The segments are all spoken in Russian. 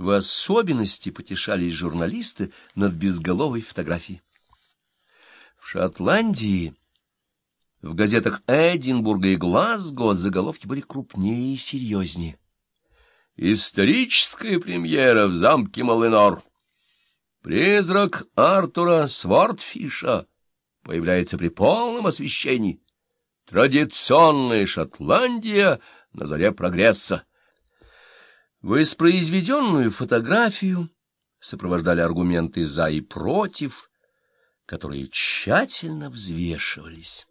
В особенности потешались журналисты над безголовой фотографией. В Шотландии, в газетах Эдинбурга и Глазго заголовки были крупнее и серьезнее. Историческая премьера в замке Малынор. Призрак Артура Свортфиша появляется при полном освещении. Традиционная Шотландия на заре прогресса. Воспроизведенную фотографию сопровождали аргументы «за» и «против», которые тщательно взвешивались.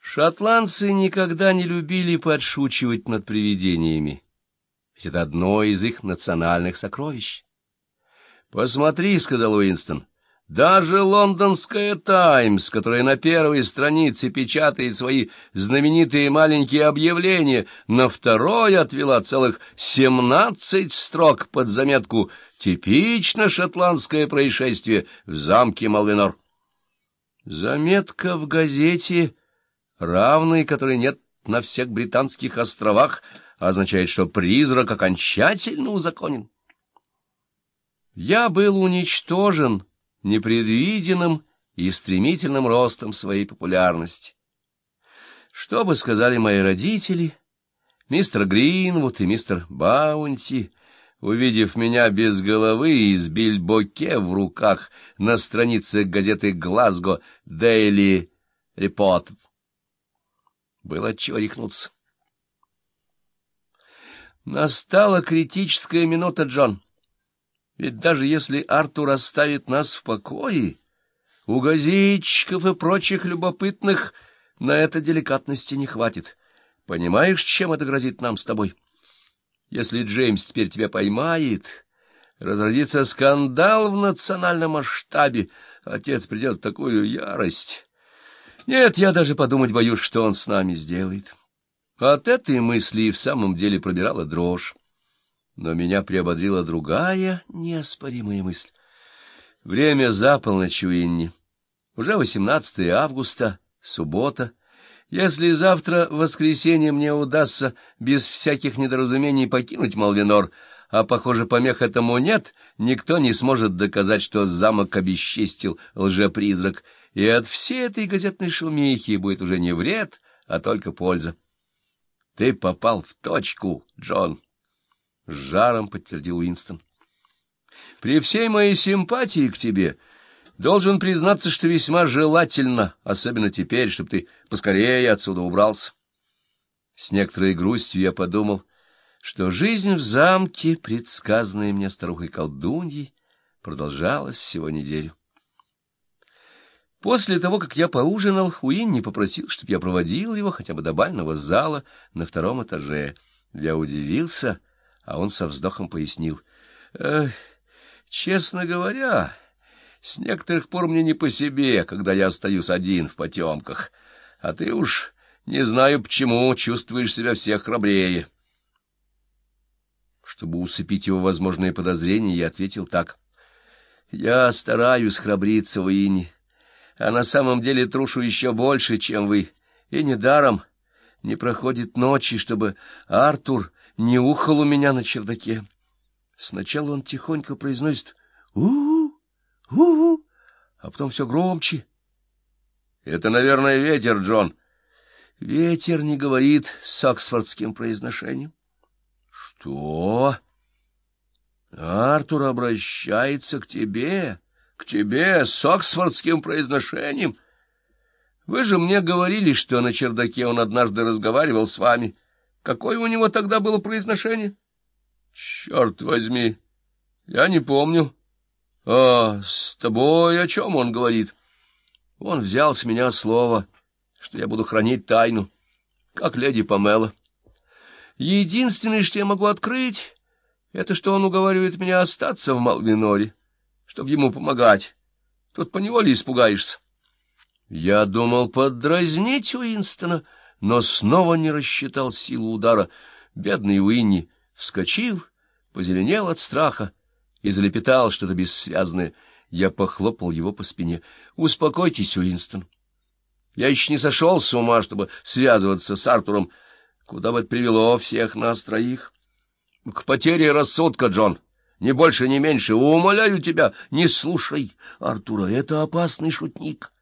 Шотландцы никогда не любили подшучивать над привидениями, ведь это одно из их национальных сокровищ. «Посмотри», — сказал Уинстон, — «даже лондонская «Таймс», которая на первой странице печатает свои знаменитые маленькие объявления, на второй отвела целых семнадцать строк под заметку «Типично шотландское происшествие в замке Малвинор». Заметка в газете, равной которой нет на всех британских островах, означает, что призрак окончательно узаконен. Я был уничтожен непредвиденным и стремительным ростом своей популярности. Что бы сказали мои родители, мистер Гринвуд и мистер Баунти, увидев меня без головы и с бильбоке в руках на странице газеты «Глазго» «Дейли Репорт». Было отчего рехнуться. Настала критическая минута, Джон. Ведь даже если Артур оставит нас в покое, у газетчиков и прочих любопытных на это деликатности не хватит. Понимаешь, чем это грозит нам с тобой? Если Джеймс теперь тебя поймает, разразится скандал в национальном масштабе, отец придет в такую ярость. Нет, я даже подумать боюсь, что он с нами сделает. От этой мысли и в самом деле пробирала дрожь. Но меня приободрила другая неоспоримая мысль. Время за полночь, Уинни. Уже 18 августа, суббота. Если завтра, в воскресенье, мне удастся без всяких недоразумений покинуть Малвинор, а, похоже, помех этому нет, никто не сможет доказать, что замок обесчестил лжепризрак, и от всей этой газетной шумихи будет уже не вред, а только польза. Ты попал в точку, Джон. — с жаром подтвердил Уинстон. — При всей моей симпатии к тебе должен признаться, что весьма желательно, особенно теперь, чтобы ты поскорее отсюда убрался. С некоторой грустью я подумал, что жизнь в замке, предсказанная мне старухой-колдуньей, продолжалась всего неделю. После того, как я поужинал, Уинни попросил, чтобы я проводил его хотя бы до бального зала на втором этаже. Я удивился — а он со вздохом пояснил. «Э, честно говоря, с некоторых пор мне не по себе, когда я остаюсь один в потемках, а ты уж, не знаю почему, чувствуешь себя всех храбрее». Чтобы усыпить его возможные подозрения, я ответил так. «Я стараюсь храбриться Ине, а на самом деле трушу еще больше, чем вы, и недаром не проходит ночи, чтобы Артур не ухал у меня на чердаке. Сначала он тихонько произносит «у-у, у-у», а потом все громче. «Это, наверное, ветер, Джон». Ветер не говорит с оксфордским произношением. «Что?» «Артур обращается к тебе, к тебе с оксфордским произношением. Вы же мне говорили, что на чердаке он однажды разговаривал с вами». Какое у него тогда было произношение? Черт возьми, я не помню. А с тобой о чем он говорит? Он взял с меня слово, что я буду хранить тайну, как леди Памела. Единственное, что я могу открыть, это что он уговаривает меня остаться в Малвиноре, чтобы ему помогать. Тут поневоле испугаешься. Я думал подразнить Уинстона, — но снова не рассчитал силу удара. Бедный Уинни вскочил, позеленел от страха и залепетал что-то бессвязное. Я похлопал его по спине. — Успокойтесь, Уинстон. Я еще не сошел с ума, чтобы связываться с Артуром. Куда бы это привело всех нас троих? — К потере рассудка, Джон. Ни больше, ни меньше. Умоляю тебя, не слушай Артура, это опасный шутник.